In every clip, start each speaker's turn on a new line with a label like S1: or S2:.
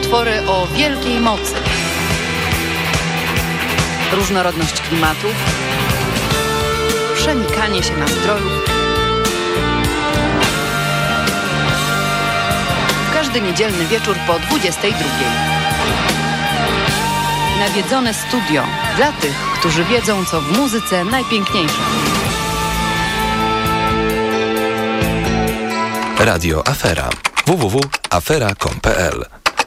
S1: utwory o wielkiej mocy. Różnorodność klimatów, przenikanie się nastrojów. W każdy niedzielny wieczór po 22. Nawiedzone studio dla tych, którzy wiedzą, co w muzyce najpiękniejsze.
S2: Radio Afera. www.afera.com.pl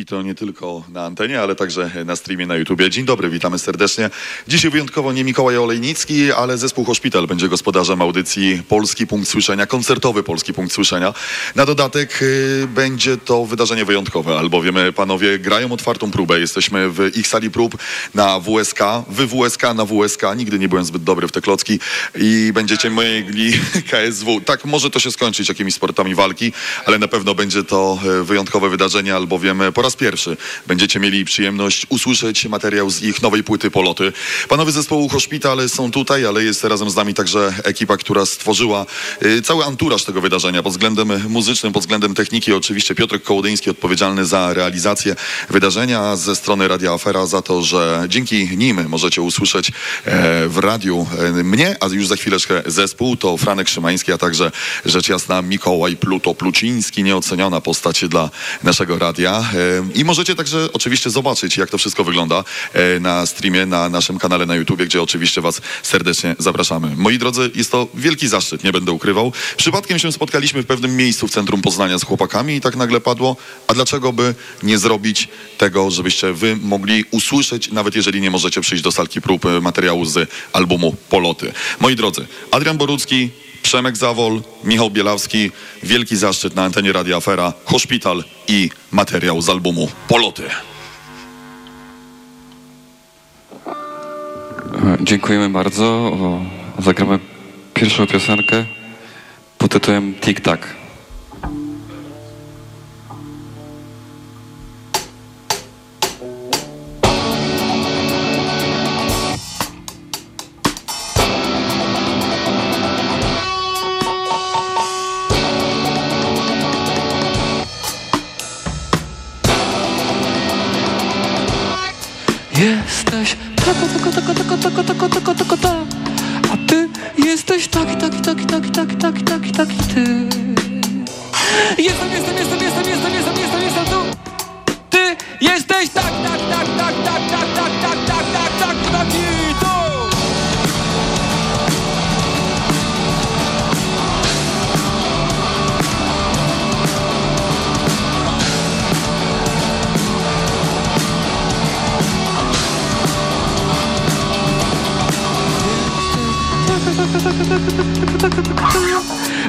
S3: I to nie tylko na antenie, ale także na streamie na YouTubie. Dzień dobry, witamy serdecznie. Dzisiaj wyjątkowo nie Mikołaj Olejnicki, ale zespół Hospital będzie gospodarzem audycji Polski Punkt Słyszenia, koncertowy Polski Punkt Słyszenia. Na dodatek y, będzie to wydarzenie wyjątkowe, albowiem panowie grają otwartą próbę. Jesteśmy w ich sali prób na WSK, wy WSK na WSK. Nigdy nie byłem zbyt dobry w te klocki i będziecie mogli KSW. Tak, może to się skończyć jakimiś sportami walki, ale na pewno będzie to y, wyjątkowe wydarzenie, albowiem po raz pierwszy będziecie mieli przyjemność usłyszeć materiał z ich nowej płyty Poloty. Panowie zespołu Hospital są tutaj, ale jest razem z nami także ekipa, która stworzyła y, cały anturaż tego wydarzenia pod względem muzycznym, pod względem techniki. Oczywiście Piotr Kołodyński odpowiedzialny za realizację wydarzenia ze strony Radia Afera za to, że dzięki nim możecie usłyszeć e, w radiu e, mnie, a już za chwileczkę zespół, to Franek Szymański, a także rzecz jasna Mikołaj Pluto Pluciński, nieoceniona postać dla naszego radia. I możecie także oczywiście zobaczyć, jak to wszystko wygląda e, na streamie, na naszym kanale na YouTubie, gdzie oczywiście Was serdecznie zapraszamy. Moi drodzy, jest to wielki zaszczyt, nie będę ukrywał. Przypadkiem się spotkaliśmy w pewnym miejscu w centrum Poznania z chłopakami i tak nagle padło, a dlaczego by nie zrobić tego, żebyście Wy mogli usłyszeć, nawet jeżeli nie możecie przyjść do salki prób e, materiału z albumu Poloty. Moi drodzy, Adrian Borucki, Przemek Zawol, Michał Bielawski, wielki zaszczyt na antenie Radia Afera, Hospital i materiał z albumu Poloty.
S4: Dziękujemy bardzo. Zagramy pierwszą piosenkę pod tytułem Tik Tak.
S5: Jesteś taka, taka, taka, taka, taka, taka, taka, taka, ta A ty jesteś taki, taki, taki, taki, taki, taki, taki, taki, ty Jestem, jestem, jestem, jestem, jestem, jestem, jestem, jestem tu Ty jesteś tak, tak, tak, tak, tak, tak, tak, tak, tak, tak, tak, taki tu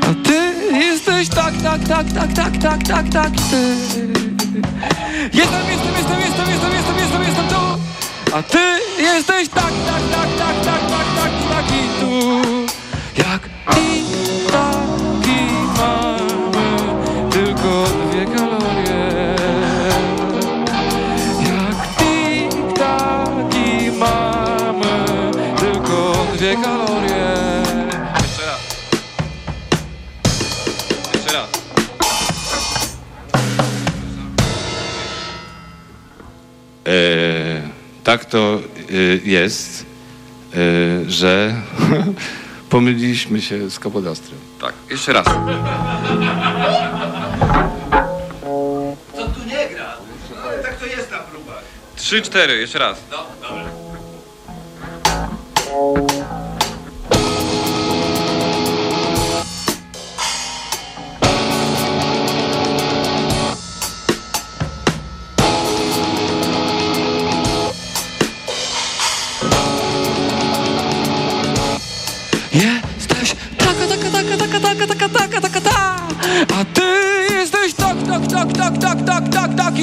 S5: A ty jesteś tak, tak, tak, tak, tak, tak, tak, tak, ty Jestem, jestem, jestem, jestem, jestem, jestem, jestem, jestem tu A ty jesteś tak, tak, tak, tak, tak, tak, tak, taki tu Jak i taki
S6: tak to y, jest, y, że pomyliliśmy się z kapodastrem.
S7: Tak, jeszcze raz.
S5: Co tu nie gra, no, ale tak to jest na próbach. Trzy, cztery, jeszcze raz. No, dobra.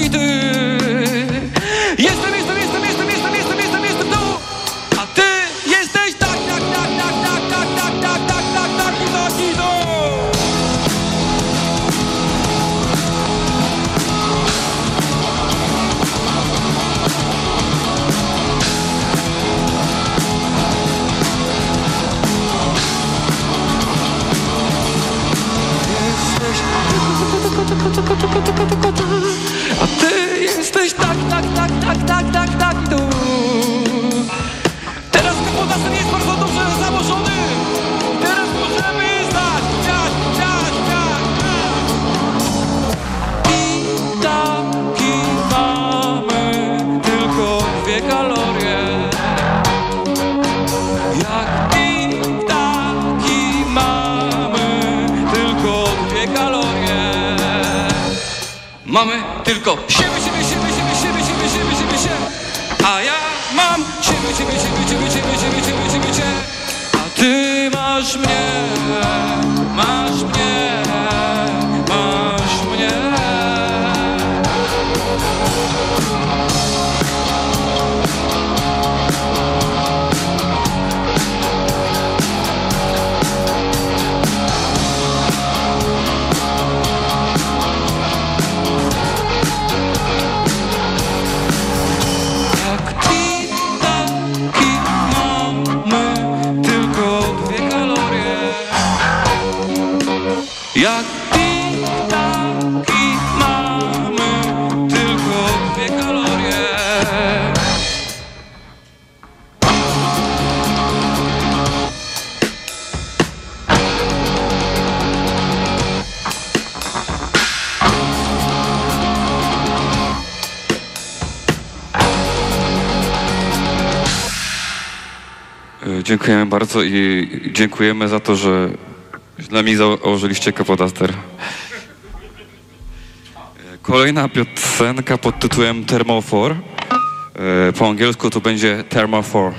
S5: いて tak, tak, tak, tak, tu. Teraz kapodasen jest bardzo dobrze założony. Teraz możemy znać, ciać, ciać, ciać. I taki mamy tylko dwie kalorie. Jak i taki mamy tylko dwie kalorie. Mamy tylko siebie, masz mnie, masz mnie,
S7: Dziękujemy bardzo i dziękujemy za to, że z nami założyliście kapodaster. Kolejna piosenka pod tytułem Thermofor. Y, Po angielsku to będzie Thermofor.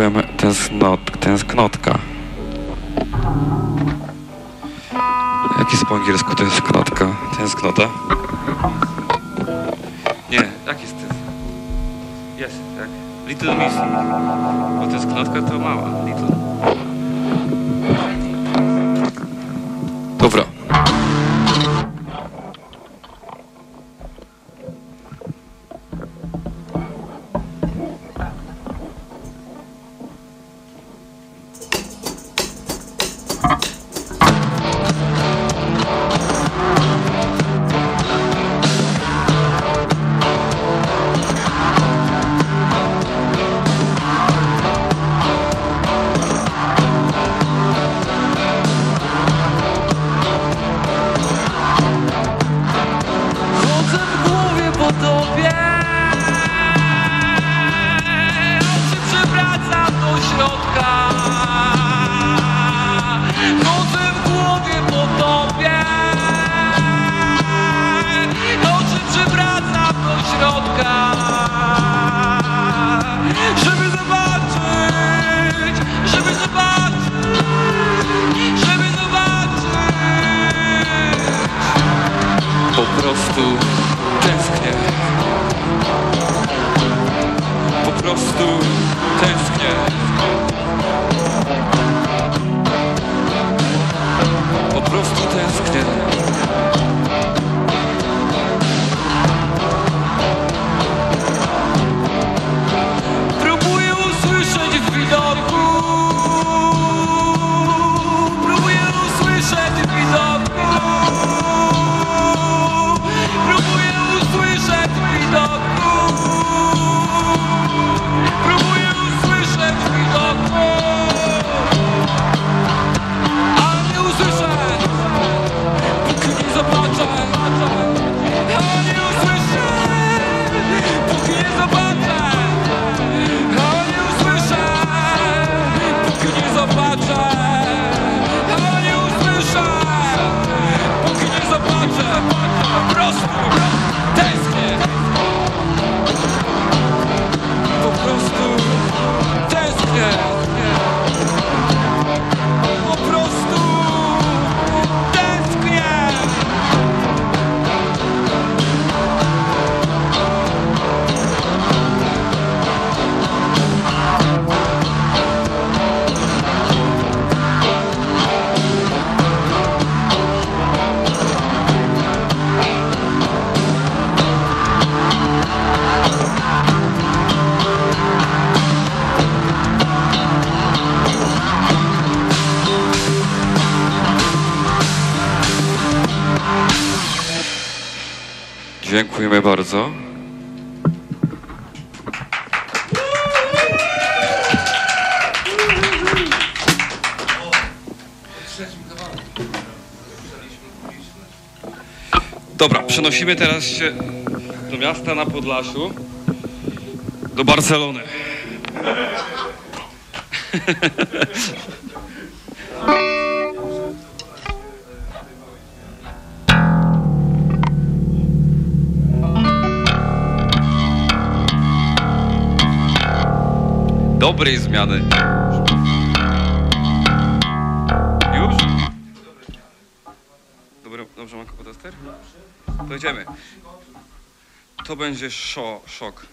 S5: czułem tęsknot, tęsknotka. Jaki jest po angielsku tęsknotka? Tęsknota? Nie, tak jest. Jest, tak. Little Miss. Bo tęsknotka to mała. Little. Bardzo. Dobra, przenosimy teraz się do miasta na Podlasiu, do Barcelony. Dobrej zmiany. Już? Dobry, dobrze ma kopotester? To idziemy. To będzie szo, szok.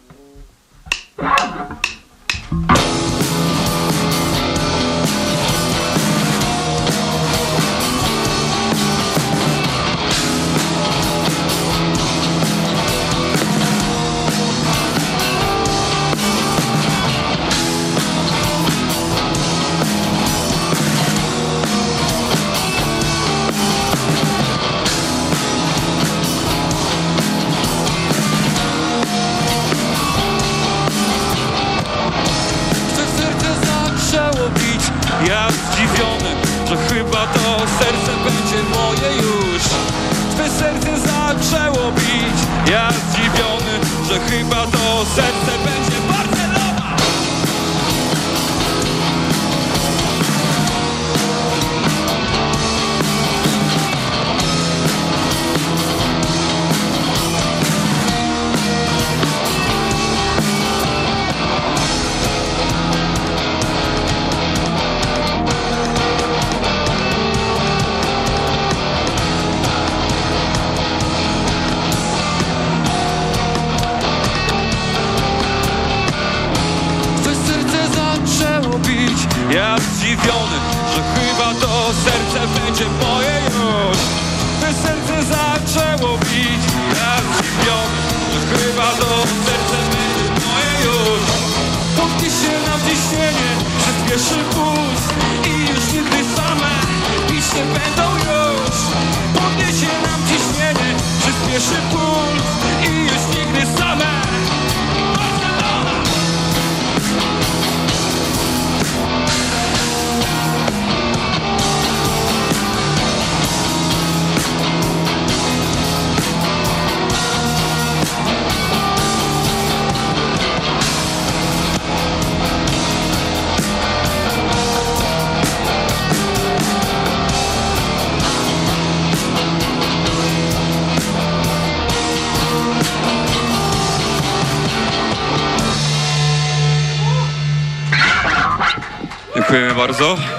S5: Bardzo.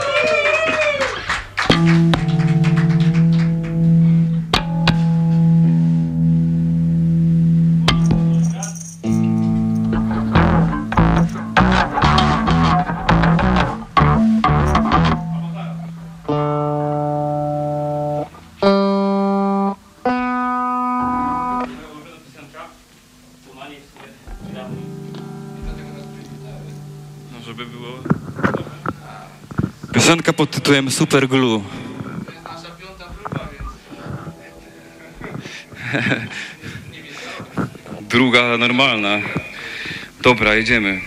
S5: Pod tytułem Super Glue. Druga normalna. Dobra, jedziemy.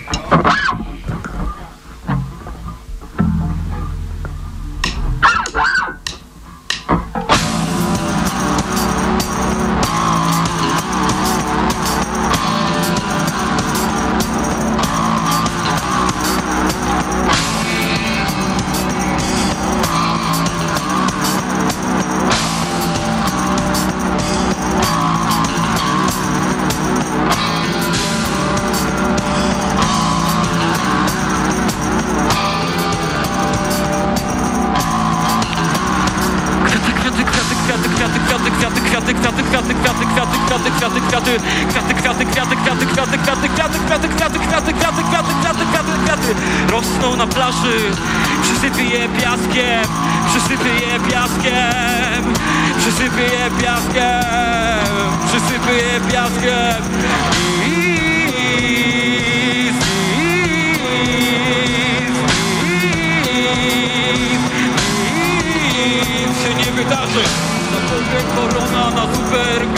S8: Kwiaty, kwiaty, kwiaty, kwiaty, kwiaty, kwiaty, kwiaty, kwiaty, kwiaty, kwiaty, kwiaty, kwiaty, kwiaty, kwiaty, kwiaty, kwiaty, kwiaty, rosną na plaży, przysypie je piaskiem, przysypie je piaskiem, przysypie je piaskiem, przysypie je piaskiem. Nic się nie wydarzy, na korona na super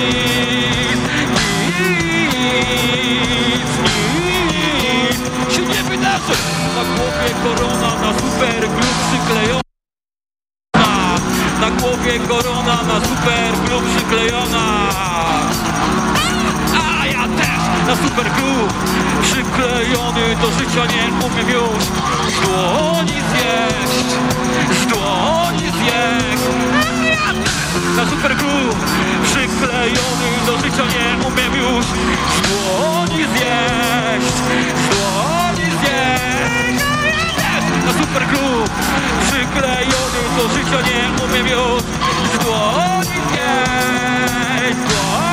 S8: Nic, nic, nic się nie wydarzy. Na głowie korona, na super glub przyklejona. Na głowie korona, na super glub przyklejona. A ja też na super glub przyklejony do życia nie umiem już z dłoni zjeść, z dłoni zjeść. Na super przyklejony do życia nie umiem już z dłoni zjeść, z dłoni zjeść. Na super przyklejony do życia nie umiem już z dłoni zjeść, z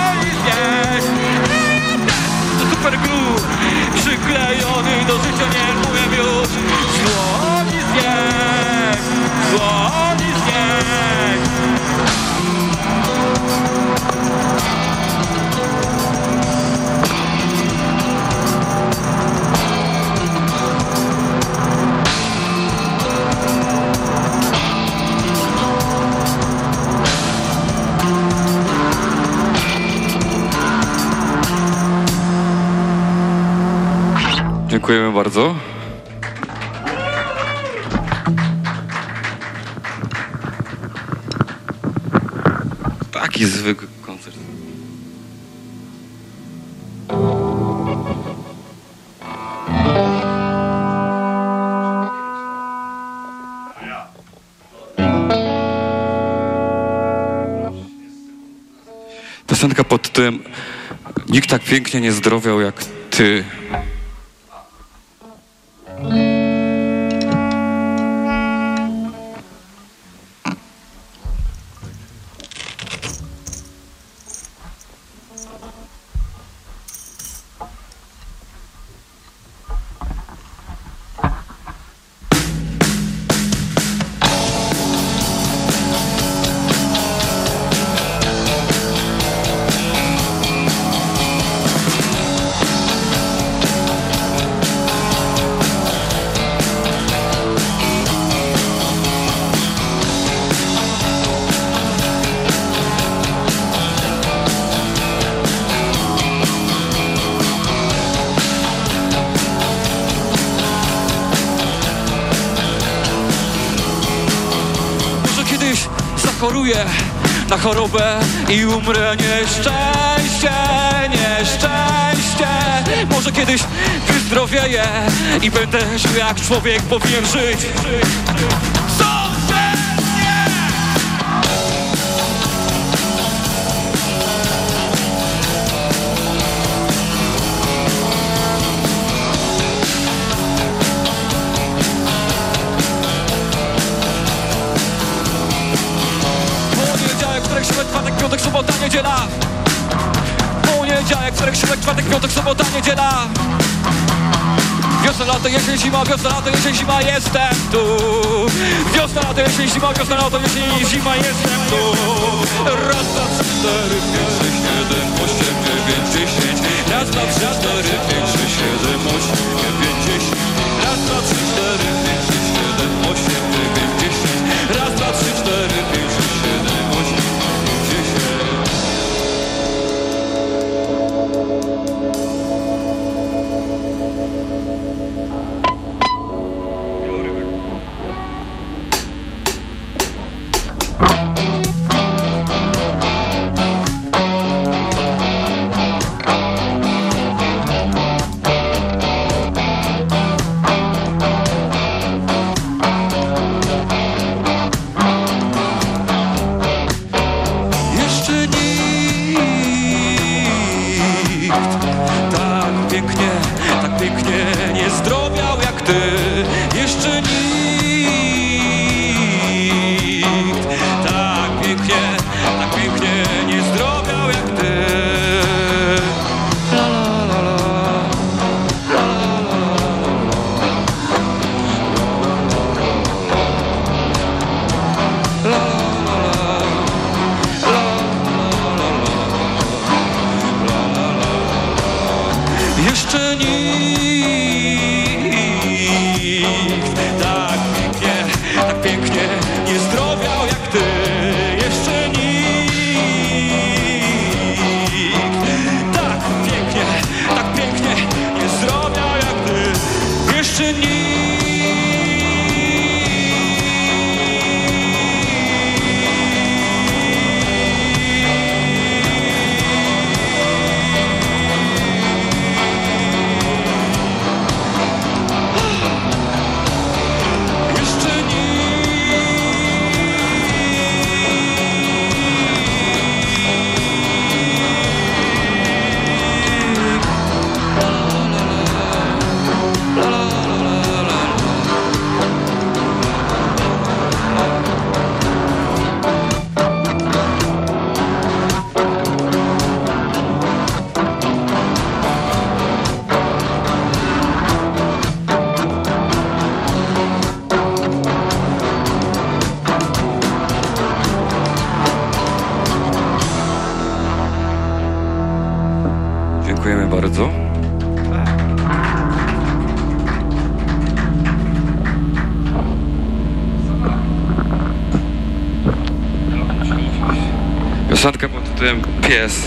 S5: bardzo. Taki zwykły koncert. Piosenka pod tytułem Nikt tak pięknie nie zdrowiał jak ty. Zachoruję na chorobę i umrę nieszczęście, nieszczęście. Może kiedyś wyzdrowieję i będę żył jak człowiek powinien żyć. Czwartek, piątek, sobota, niedziela. Wiosna, lato, jesień, zima, wiosna, lato, jesień, zima, jestem tu. Wiosna, lato, jesień, zima, wiosna, lato, jesień, zima, jestem tu. Raz, dwa, cztery, pięć, sześć, siedem, osiem, dziewięć, dziesięć. Raz, dwa, cztery, pięć, sześć, siedem, osiem, dziewięć, tytułem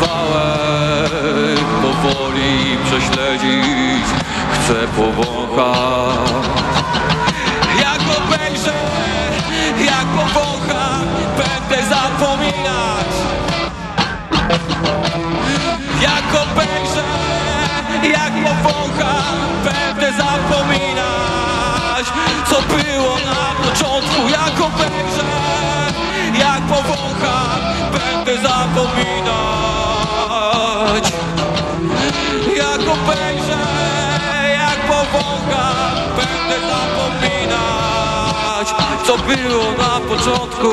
S8: kawałek powoli prześledzić. Chcę powąchać Jak obejrzę, jak powącham Będę zapominać. Jak obejrzę, jak powącham Będę zapominać. Co było na początku Jak obejrzę, jak powącham zapominać. Jak obejrzę, jak powącham Będę zapominać Co było na początku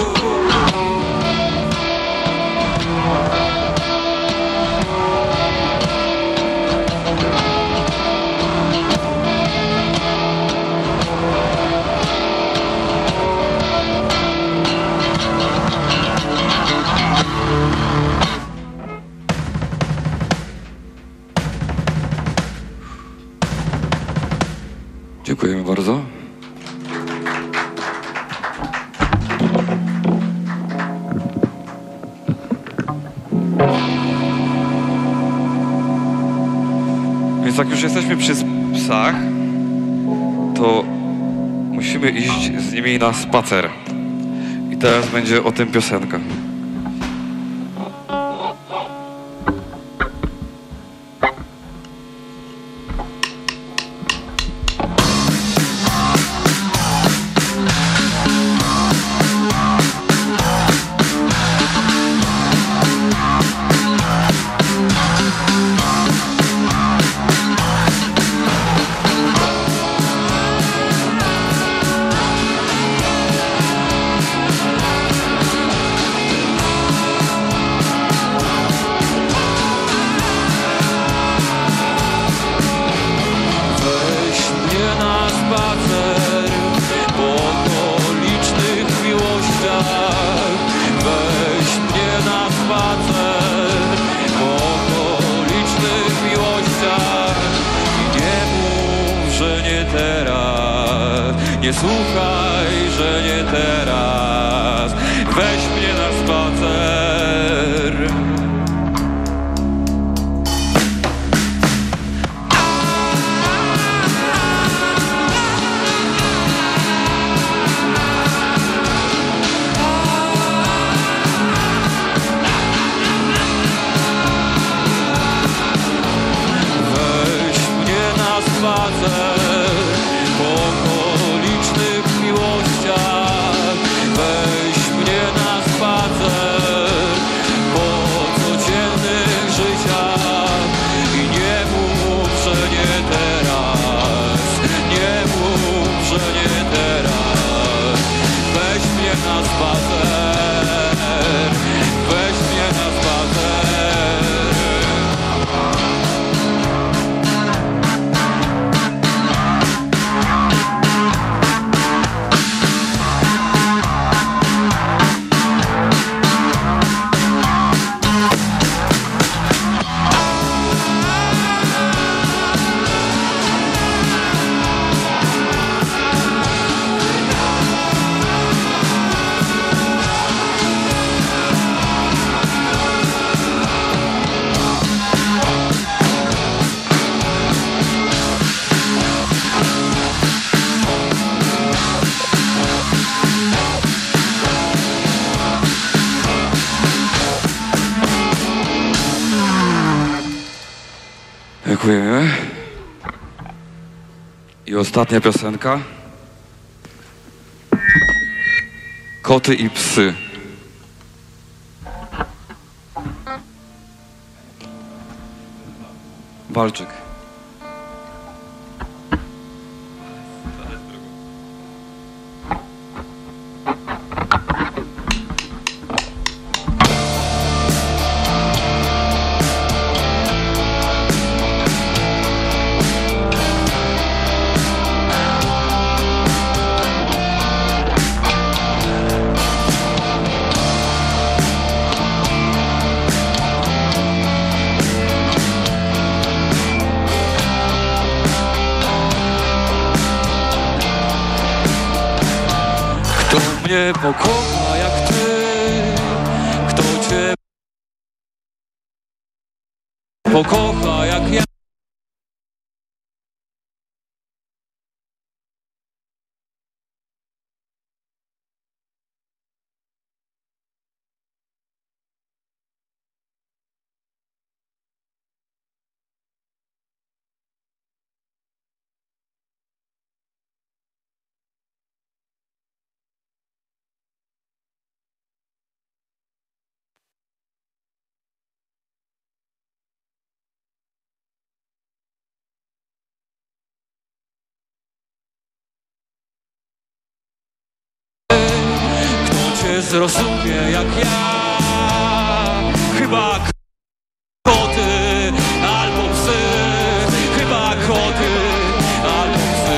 S8: już jesteśmy przy psach, to musimy iść z nimi na spacer.
S5: I teraz będzie o tym piosenka. Dziękujemy. I ostatnia piosenka. Koty i psy. Walczyk.
S9: cię pokocha jak ty? Kto cię pokocha? zrozumie jak ja. Chyba koty albo psy. Chyba koty albo psy.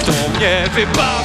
S9: Kto mnie wypada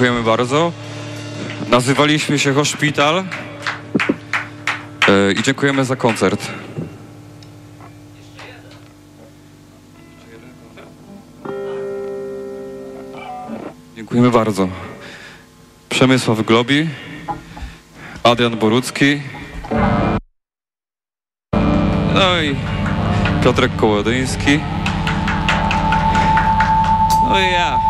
S5: Dziękujemy bardzo. Nazywaliśmy się Hospital e, i dziękujemy za koncert. Dziękujemy bardzo. Przemysław Globi, Adrian Borucki, no i Piotrek Kołodyński, no i ja.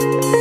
S10: Thank you.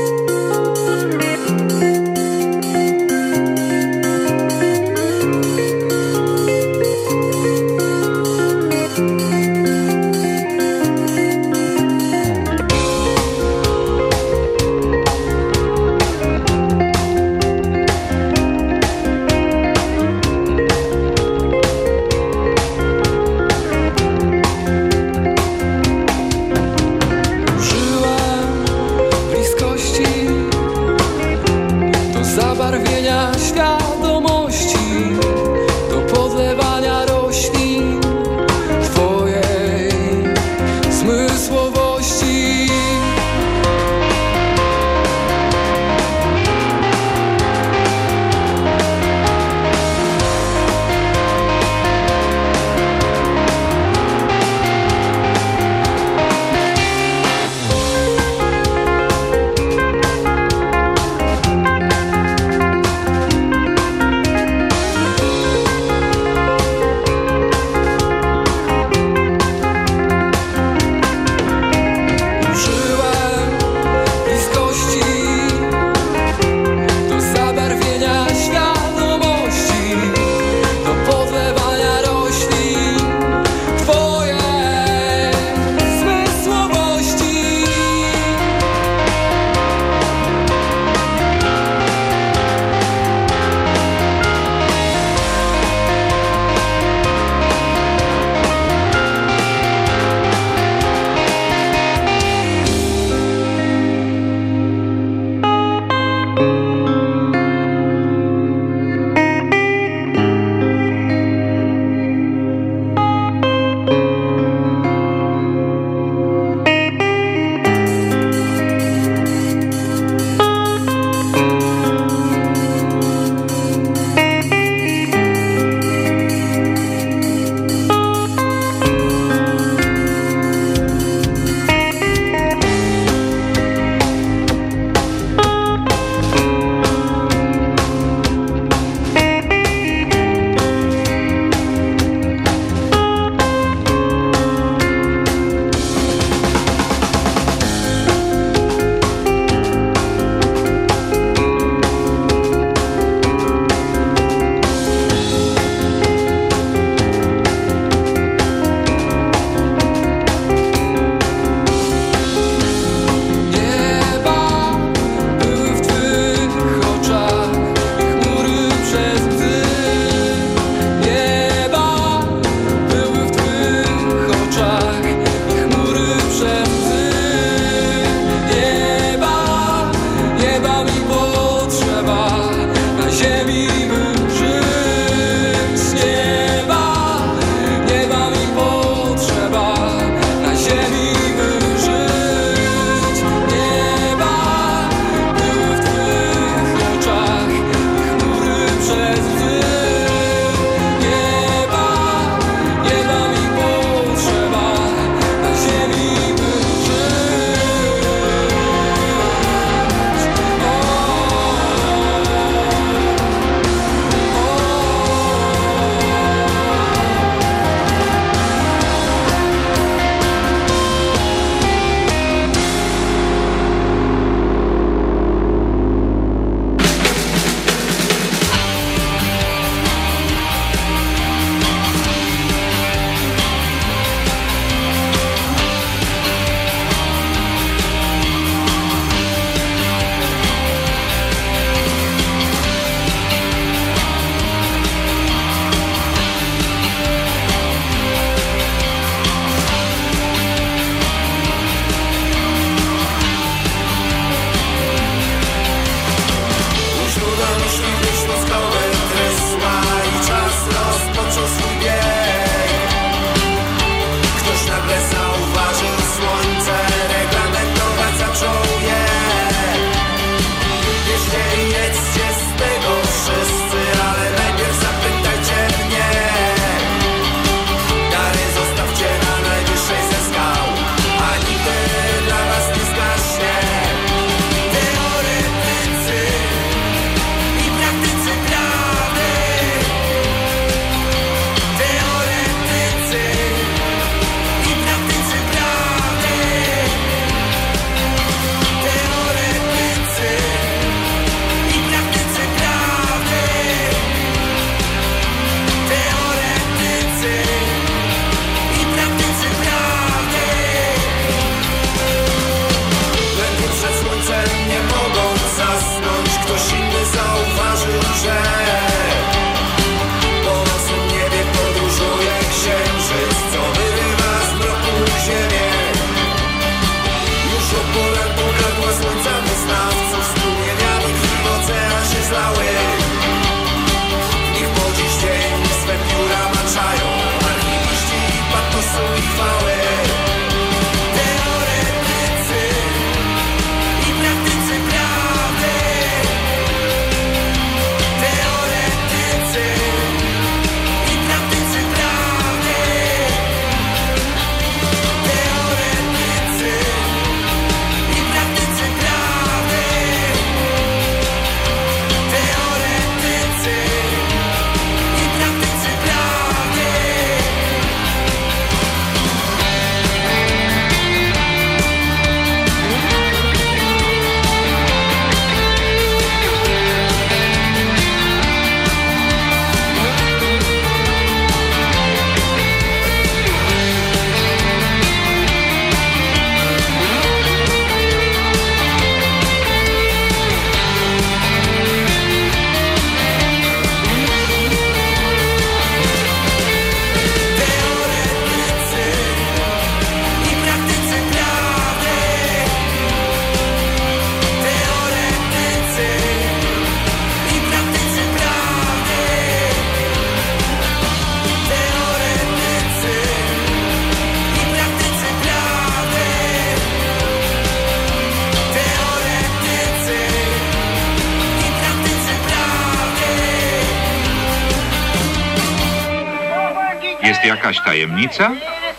S11: Jakaś tajemnica?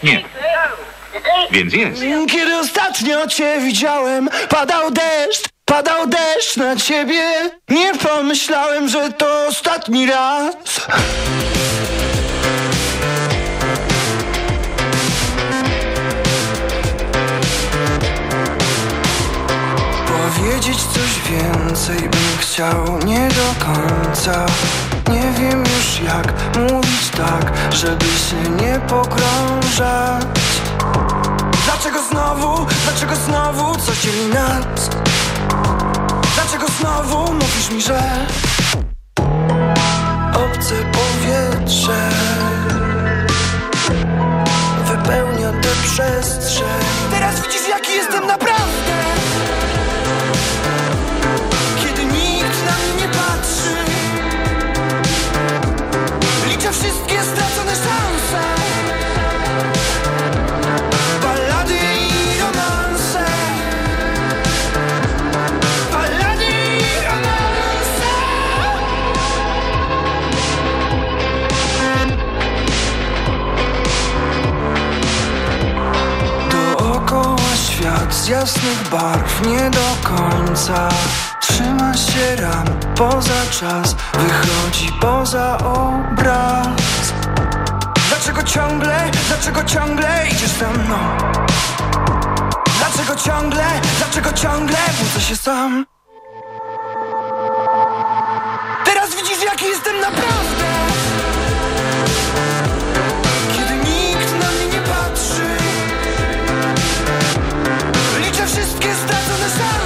S11: Nie. Więc jest.
S12: Kiedy ostatnio cię widziałem, padał deszcz, padał deszcz na ciebie. Nie pomyślałem, że to ostatni raz. Powiedzieć coś więcej bym chciał, nie do końca. Nie wiem już jak mówić tak, żeby się nie pogrążać. Dlaczego znowu, dlaczego znowu coś dzieli nas? Dlaczego znowu mówisz mi, że obce powietrze wypełnia tę przestrzeń? Teraz widzisz jaki jestem naprawdę z jasnych barw nie do końca Trzyma się ram poza czas Wychodzi poza obraz Dlaczego ciągle, dlaczego ciągle idziesz za mną? Dlaczego ciągle, dlaczego ciągle budzę się sam? Teraz widzisz jaki jestem naprawdę
S13: society.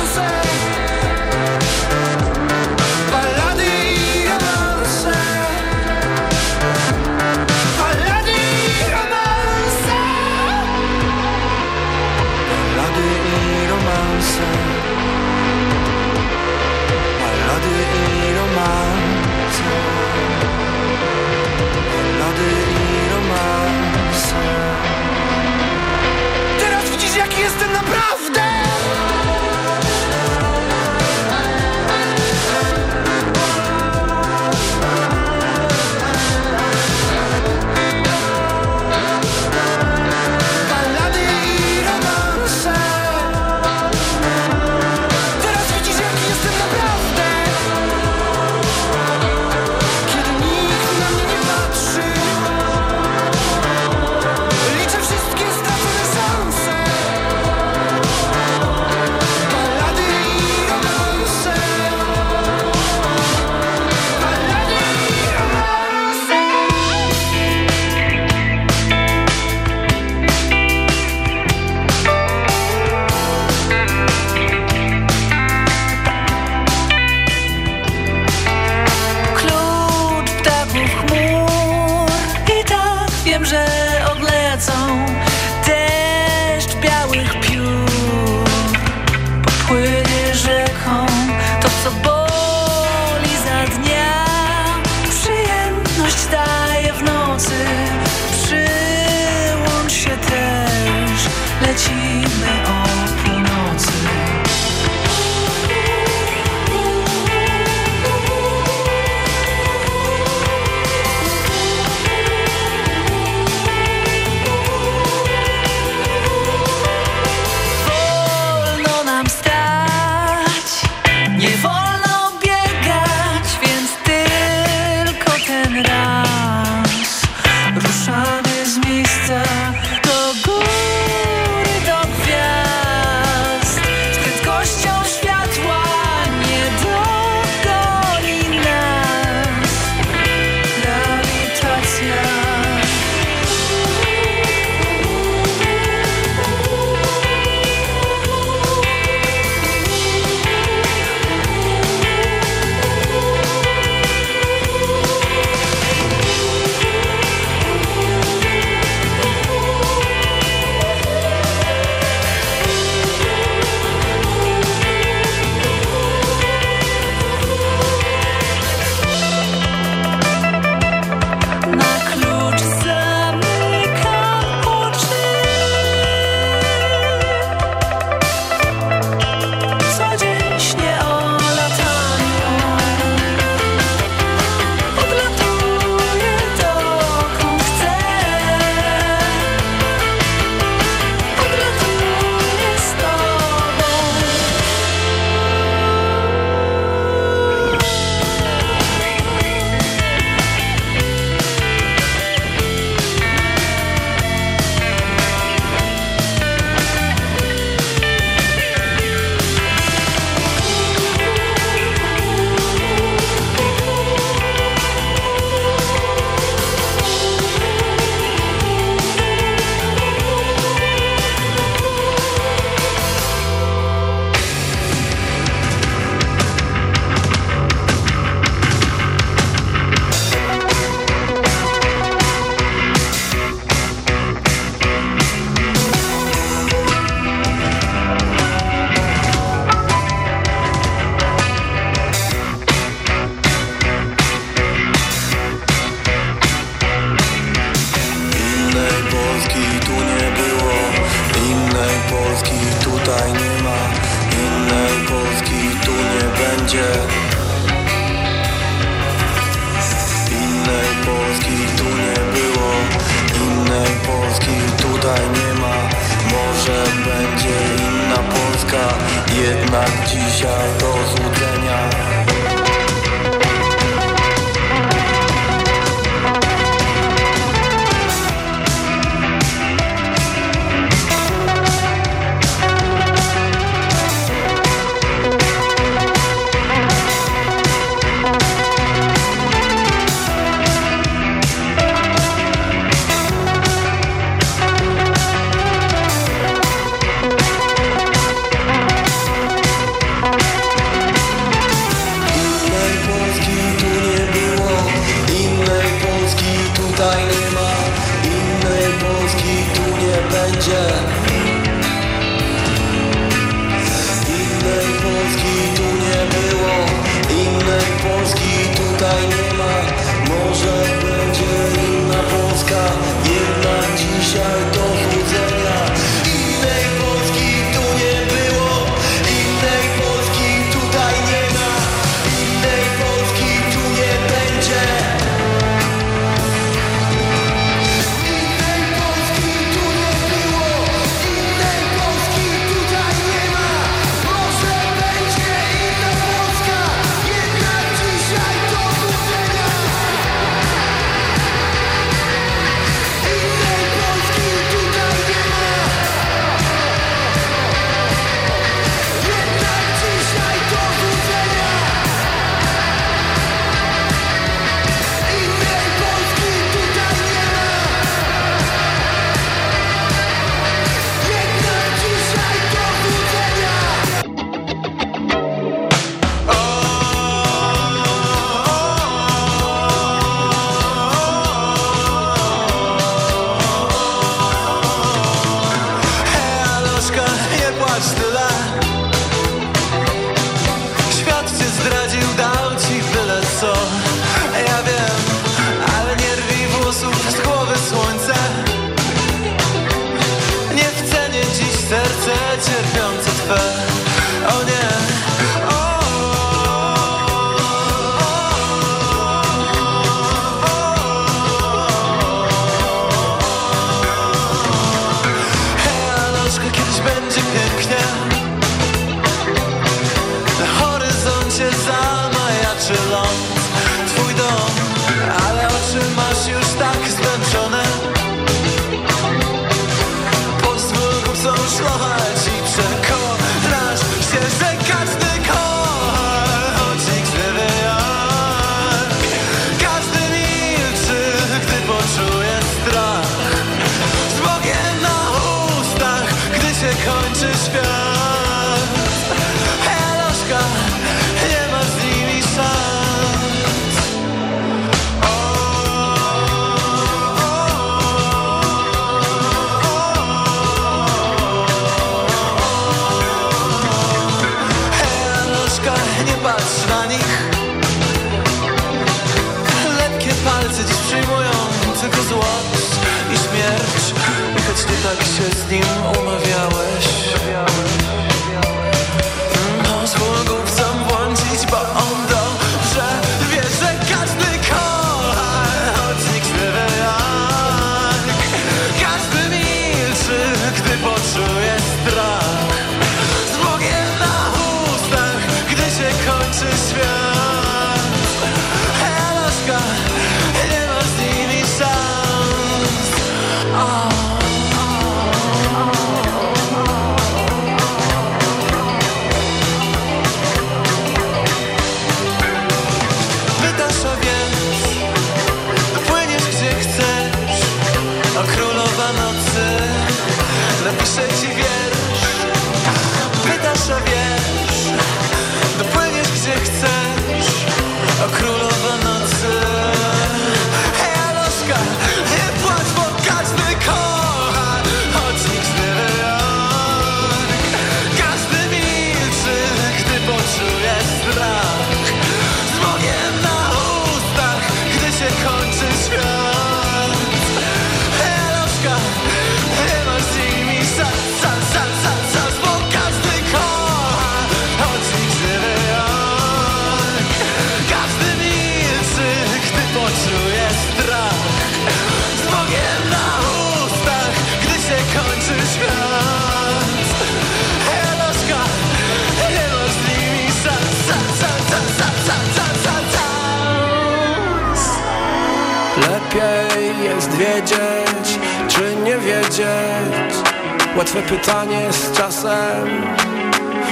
S13: Łatwe pytanie z czasem.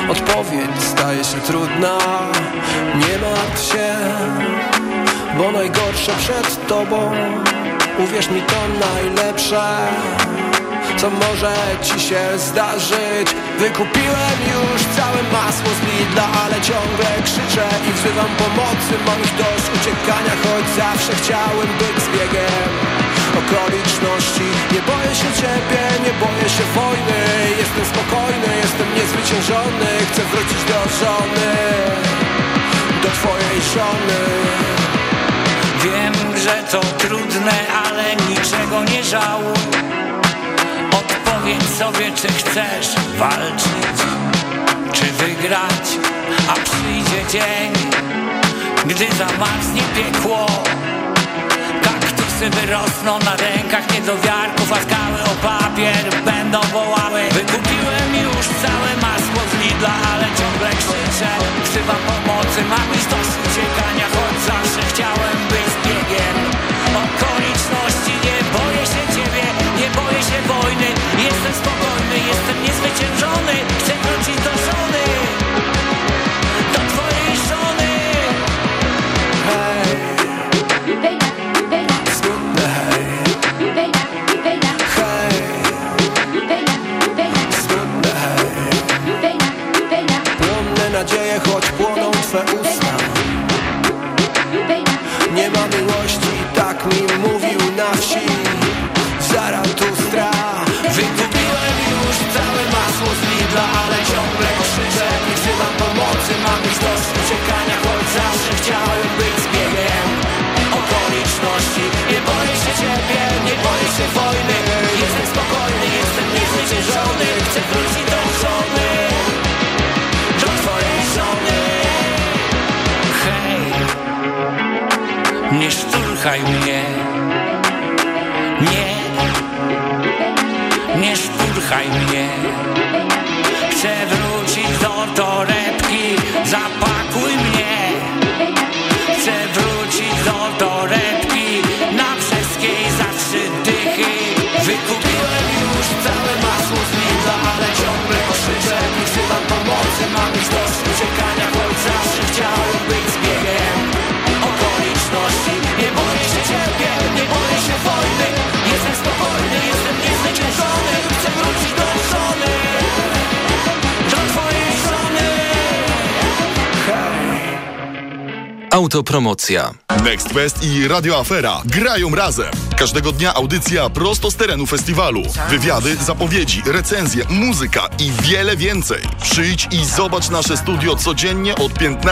S13: Odpowiedź staje się trudna. Nie martw się Bo najgorsze przed tobą. Uwierz mi to najlepsze Co może ci się zdarzyć. Wykupiłem już całe masło z Lidla Ale ciągle krzyczę i wzywam pomocy. Mam już dość uciekania Choć zawsze chciałem być zbiegiem okoliczności. Nie boję się ciebie, nie boję się wojny. Jestem spokojny, jestem niezwyciężony. Chcę wrócić do żony Do twojej żony.
S14: Wiem, że to trudne, ale niczego nie żałuj. Odpowiedz sobie, czy chcesz walczyć Czy wygrać, a przyjdzie dzień Gdy zamarznie piekło Kaktusy wyrosną na rękach niedowiarków A skały o papier będą wołały. Wykupiłem już całe masło z Lidla Ale ciągle krzyczę, wzywam pomocy Mam już dość uciekania, choć zawsze chciałem być
S2: Autopromocja.
S3: Next Fest i Radio Afera grają razem. Każdego dnia audycja prosto z terenu festiwalu. Wywiady, zapowiedzi, recenzje, muzyka i wiele więcej. Przyjdź i zobacz nasze studio codziennie od 15